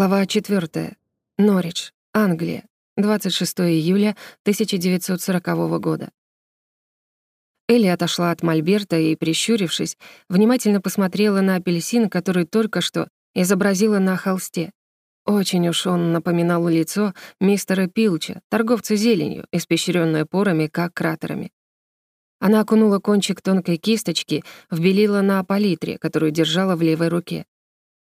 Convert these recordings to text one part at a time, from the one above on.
Глава 4. Норридж, Англия. 26 июля 1940 года. Элли отошла от Мольберта и, прищурившись, внимательно посмотрела на апельсин, который только что изобразила на холсте. Очень уж он напоминал лицо мистера Пилча, торговца зеленью, испещрённое порами, как кратерами. Она окунула кончик тонкой кисточки в белила на палитре, которую держала в левой руке.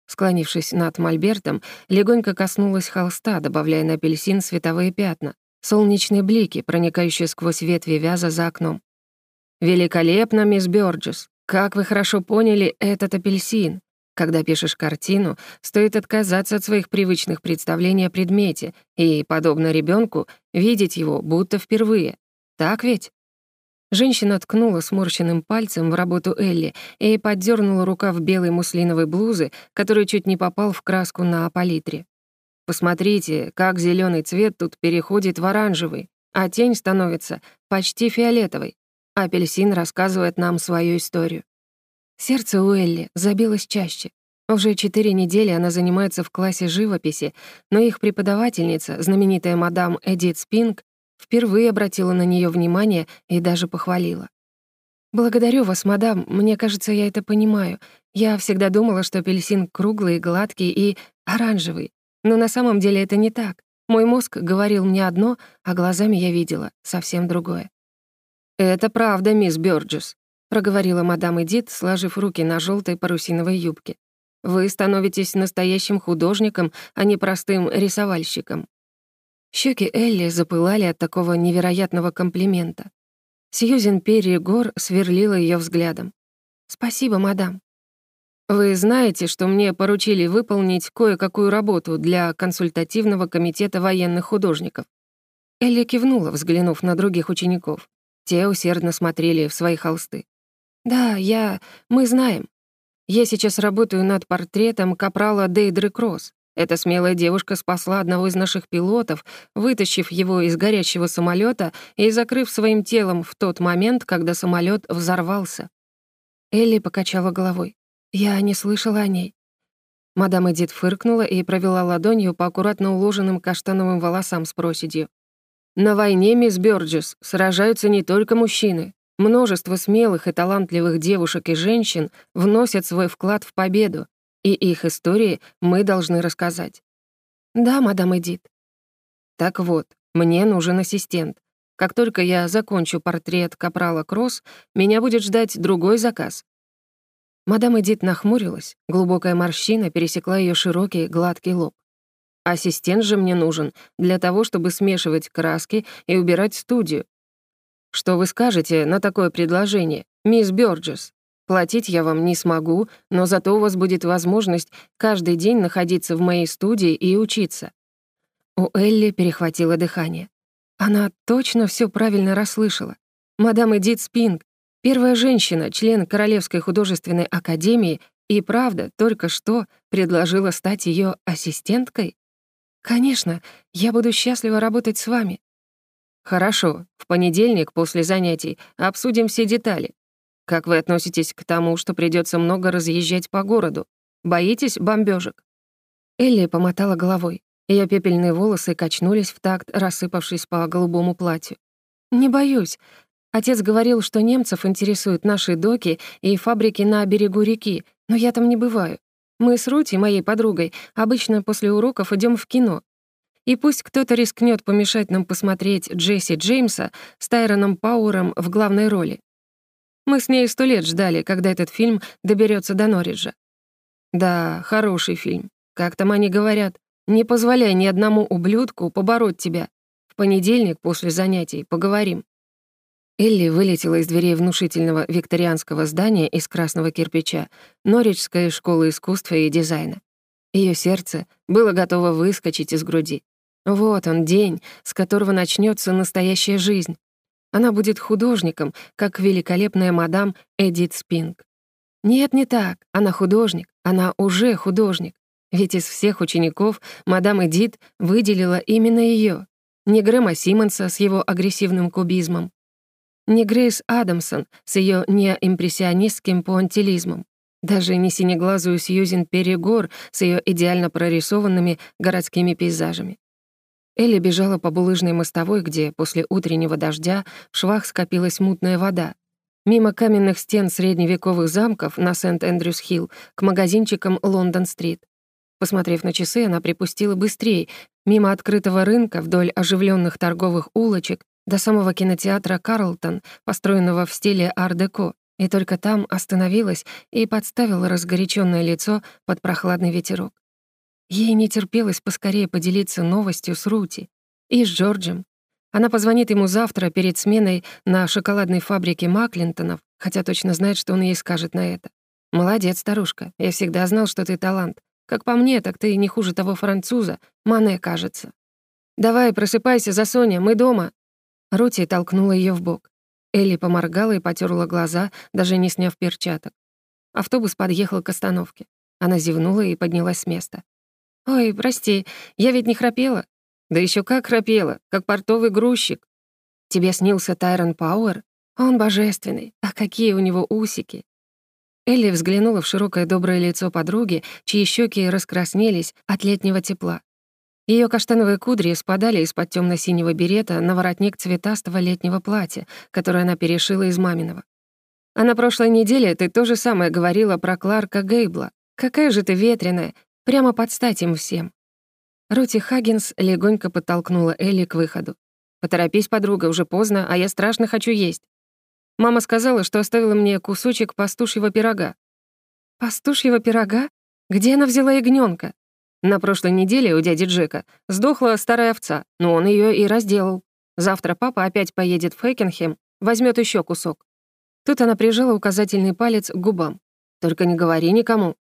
Склонившись над мольбертом, легонько коснулась холста, добавляя на апельсин световые пятна, солнечные блики, проникающие сквозь ветви вяза за окном. «Великолепно, мисс Бёрджес! Как вы хорошо поняли этот апельсин! Когда пишешь картину, стоит отказаться от своих привычных представлений о предмете и, подобно ребенку, видеть его будто впервые. Так ведь?» Женщина ткнула сморщенным пальцем в работу Элли и поддернула рукав белой муслиновой блузы, который чуть не попал в краску на палитре. «Посмотрите, как зеленый цвет тут переходит в оранжевый, а тень становится почти фиолетовой. Апельсин рассказывает нам свою историю». Сердце у Элли забилось чаще. Уже четыре недели она занимается в классе живописи, но их преподавательница, знаменитая мадам Эдит Спинг, Впервые обратила на нее внимание и даже похвалила. «Благодарю вас, мадам. Мне кажется, я это понимаю. Я всегда думала, что апельсин круглый, гладкий и оранжевый. Но на самом деле это не так. Мой мозг говорил мне одно, а глазами я видела совсем другое». «Это правда, мисс Бёрджес», — проговорила мадам Эдит, сложив руки на желтой парусиновой юбке. «Вы становитесь настоящим художником, а не простым рисовальщиком. Щеки Элли запылали от такого невероятного комплимента. Сьюзен Перри Гор сверлила ее взглядом. «Спасибо, мадам». «Вы знаете, что мне поручили выполнить кое-какую работу для консультативного комитета военных художников?» Элли кивнула, взглянув на других учеников. Те усердно смотрели в свои холсты. «Да, я... мы знаем. Я сейчас работаю над портретом капрала Дейдры Кросс. Эта смелая девушка спасла одного из наших пилотов, вытащив его из горящего самолета и закрыв своим телом в тот момент, когда самолет взорвался. Элли покачала головой. Я не слышала о ней. Мадам Эдит фыркнула и провела ладонью по аккуратно уложенным каштановым волосам с проседью. «На войне, мисс Бёрджес, сражаются не только мужчины. Множество смелых и талантливых девушек и женщин вносят свой вклад в победу, и их истории мы должны рассказать. Да, мадам Эдит. Так вот, мне нужен ассистент. Как только я закончу портрет капрала Кросс, меня будет ждать другой заказ. Мадам Эдит нахмурилась, глубокая морщина пересекла ее широкий гладкий лоб. Ассистент же мне нужен для того, чтобы смешивать краски и убирать студию. Что вы скажете на такое предложение, мисс Бёрджес? Платить я вам не смогу, но зато у вас будет возможность каждый день находиться в моей студии и учиться». У Элли перехватило дыхание. Она точно все правильно расслышала. Мадам Эдит Спинг, первая женщина, член Королевской художественной академии, и правда только что предложила стать ее ассистенткой? «Конечно, я буду счастлива работать с вами». «Хорошо, в понедельник после занятий обсудим все детали. Как вы относитесь к тому, что придется много разъезжать по городу? Боитесь бомбежек? Элли помотала головой. Ее пепельные волосы качнулись в такт, рассыпавшись по голубому платью. «Не боюсь. Отец говорил, что немцев интересуют наши доки и фабрики на берегу реки, но я там не бываю. Мы с Рути, моей подругой, обычно после уроков идем в кино. И пусть кто-то рискнет помешать нам посмотреть Джесси Джеймса с Тайроном Пауэром в главной роли. Мы с ней сто лет ждали, когда этот фильм доберется до Норриджа. Да, хороший фильм. Как там они говорят, не позволяй ни одному ублюдку побороть тебя. В понедельник после занятий поговорим. Элли вылетела из дверей внушительного викторианского здания из красного кирпича Норриджской школы искусства и дизайна. Ее сердце было готово выскочить из груди. Вот он, день, с которого начнется настоящая жизнь. Она будет художником, как великолепная мадам Эдит Спинг. Нет, не так. Она художник. Она уже художник. Ведь из всех учеников мадам Эдит выделила именно ее. Не Грэма Симмонса с его агрессивным кубизмом, не Грейс Адамсон с ее неимпрессионистским пуантилизмом, Даже не синеглазую Сьюзен Перегор с ее идеально прорисованными городскими пейзажами. Элли бежала по булыжной мостовой, где после утреннего дождя в швах скопилась мутная вода. Мимо каменных стен средневековых замков на Сент-Эндрюс-Хилл к магазинчикам Лондон-стрит. Посмотрев на часы, она припустила быстрее, мимо открытого рынка, вдоль оживленных торговых улочек, до самого кинотеатра «Карлтон», построенного в стиле ар-деко, и только там остановилась и подставила разгоряченное лицо под прохладный ветерок. Ей не терпелось поскорее поделиться новостью с Рути и с Джорджем. Она позвонит ему завтра перед сменой на шоколадной фабрике Маклинтонов, хотя точно знает, что он ей скажет на это. «Молодец, старушка. Я всегда знал, что ты талант. Как по мне, так ты не хуже того француза. Мане, кажется. Давай, просыпайся за Соня, мы дома». Рути толкнула ее в бок. Элли поморгала и потерла глаза, даже не сняв перчаток. Автобус подъехал к остановке. Она зевнула и поднялась с места. «Ой, прости, я ведь не храпела». «Да еще как храпела, как портовый грузчик». «Тебе снился Тайрон Пауэр? Он божественный, а какие у него усики!» Элли взглянула в широкое доброе лицо подруги, чьи щеки раскраснелись от летнего тепла. Ее каштановые кудри спадали из-под темно синего берета на воротник цветастого летнего платья, которое она перешила из маминого. А на прошлой неделе ты то же самое говорила про Кларка Гейбла. Какая же ты ветреная, Прямо под стать им всем. Рути Хаггинс легонько подтолкнула Элли к выходу. «Поторопись, подруга, уже поздно, а я страшно хочу есть. Мама сказала, что оставила мне кусочек пастушьего пирога». «Пастушьего пирога? Где она взяла ягнёнка?» На прошлой неделе у дяди Джека сдохла старая овца, но он ее и разделал. Завтра папа опять поедет в Хэкенхем, возьмет еще кусок. Тут она прижала указательный палец к губам. «Только не говори никому,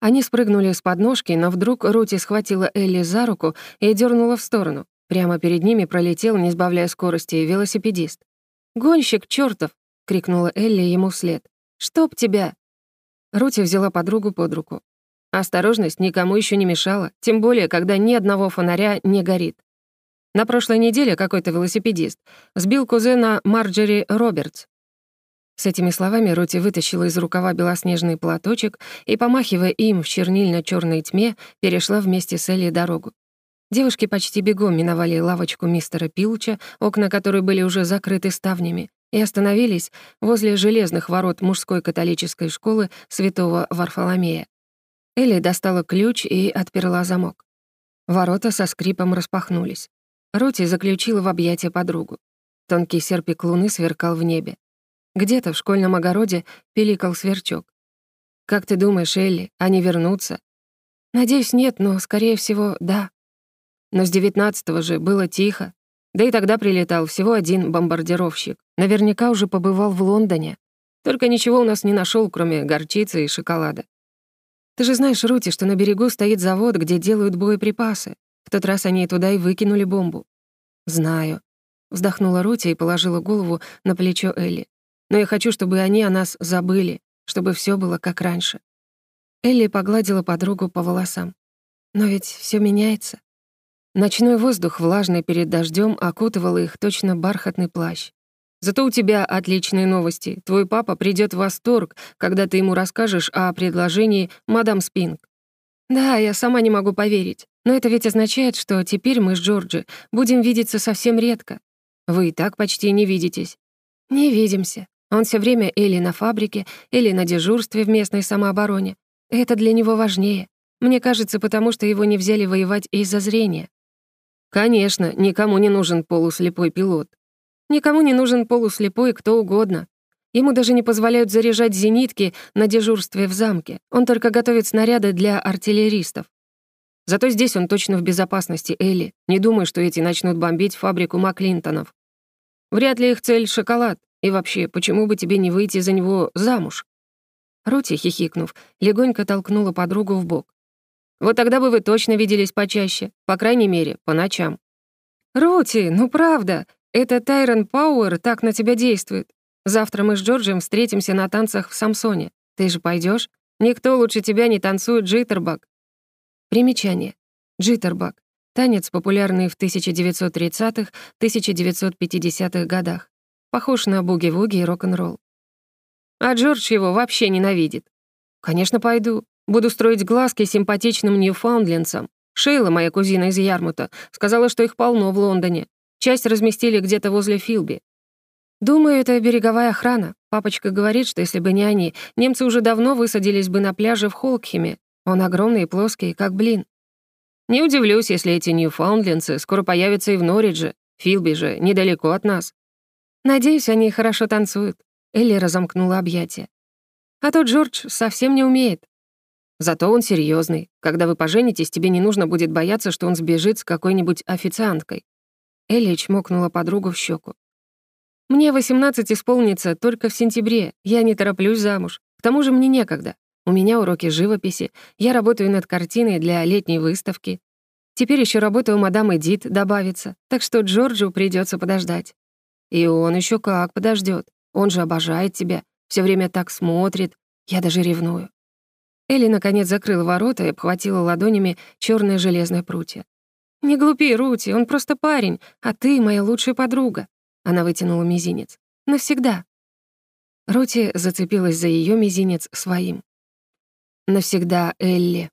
они спрыгнули с подножки, но вдруг Рути схватила Элли за руку и дернула в сторону. Прямо перед ними пролетел, не сбавляя скорости, велосипедист. «Гонщик чертов! крикнула Элли ему вслед. «Чтоб тебя!» Рути взяла подругу под руку. Осторожность никому еще не мешала, тем более, когда ни одного фонаря не горит. На прошлой неделе какой-то велосипедист сбил кузена Марджери Робертс. С этими словами Роти вытащила из рукава белоснежный платочек и, помахивая им в чернильно черной тьме, перешла вместе с Элли дорогу. Девушки почти бегом миновали лавочку мистера Пилча, окна которой были уже закрыты ставнями, и остановились возле железных ворот мужской католической школы святого Варфоломея. Элли достала ключ и отперла замок. Ворота со скрипом распахнулись. Роти заключила в объятия подругу. Тонкий серпик луны сверкал в небе. Где-то в школьном огороде пиликал сверчок. «Как ты думаешь, Элли, они вернутся?» «Надеюсь, нет, но, скорее всего, да». Но с девятнадцатого же было тихо. Да и тогда прилетал всего один бомбардировщик. Наверняка уже побывал в Лондоне. Только ничего у нас не нашел, кроме горчицы и шоколада. Ты же знаешь, Рути, что на берегу стоит завод, где делают боеприпасы. В тот раз они туда и выкинули бомбу. Знаю. Вздохнула Рути и положила голову на плечо Элли. Но я хочу, чтобы они о нас забыли, чтобы все было как раньше». Элли погладила подругу по волосам. «Но ведь все меняется». Ночной воздух, влажный перед дождем, окутывал их точно бархатный плащ. «Зато у тебя отличные новости. Твой папа придет в восторг, когда ты ему расскажешь о предложении мадам Спинг». «Да, я сама не могу поверить. Но это ведь означает, что теперь мы с Джорджи будем видеться совсем редко. Вы и так почти не видитесь». «Не видимся. Он все время или на фабрике, или на дежурстве в местной самообороне. Это для него важнее. Мне кажется, потому что его не взяли воевать из-за зрения. Конечно, никому не нужен полуслепой пилот. Никому не нужен полуслепой кто угодно. Ему даже не позволяют заряжать зенитки на дежурстве в замке. Он только готовит снаряды для артиллеристов. Зато здесь он точно в безопасности, Элли. Не думай, что эти начнут бомбить фабрику Маклинтонов. Вряд ли их цель — шоколад. И вообще, почему бы тебе не выйти за него замуж?» Рути, хихикнув, легонько толкнула подругу в бок. «Вот тогда бы вы точно виделись почаще, по крайней мере, по ночам». «Рути, ну правда, это Тайрон Пауэр так на тебя действует. Завтра мы с Джорджем встретимся на танцах в Самсоне. Ты же пойдешь? Никто лучше тебя не танцует джиттербак». Примечание. Джиттербак. Танец, популярный в 1930-1950-х годах. Похож на буги-вуги и рок-н-ролл. А Джордж его вообще ненавидит. «Конечно, пойду. Буду строить глазки симпатичным ньюфаундлендцам. Шейла, моя кузина из Ярмута, сказала, что их полно в Лондоне. Часть разместили где-то возле Филби. Думаю, это береговая охрана. Папочка говорит, что если бы не они, немцы уже давно высадились бы на пляже в Холкхеме. Он огромный и плоский, как блин. Не удивлюсь, если эти ньюфаундлендцы скоро появятся и в Норридже. Филби же недалеко от нас. Надеюсь, они хорошо танцуют. Элли разомкнула объятия. А тот Джордж совсем не умеет. Зато он серьезный. Когда вы поженитесь, тебе не нужно будет бояться, что он сбежит с какой-нибудь официанткой. Элли чмокнула подругу в щеку. «Мне 18 исполнится только в сентябре. Я не тороплюсь замуж. К тому же мне некогда. У меня уроки живописи. Я работаю над картиной для летней выставки. Теперь еще работаю у мадам Эдит добавится. Так что Джорджу придется подождать. И он еще как подождет. Он же обожает тебя. все время так смотрит. Я даже ревную». Элли наконец закрыла ворота и обхватила ладонями черное железное прутье. «Не глупи, Рути, он просто парень, а ты моя лучшая подруга. Она вытянула мизинец. «Навсегда». Рути зацепилась за ее мизинец своим. «Навсегда, Элли»,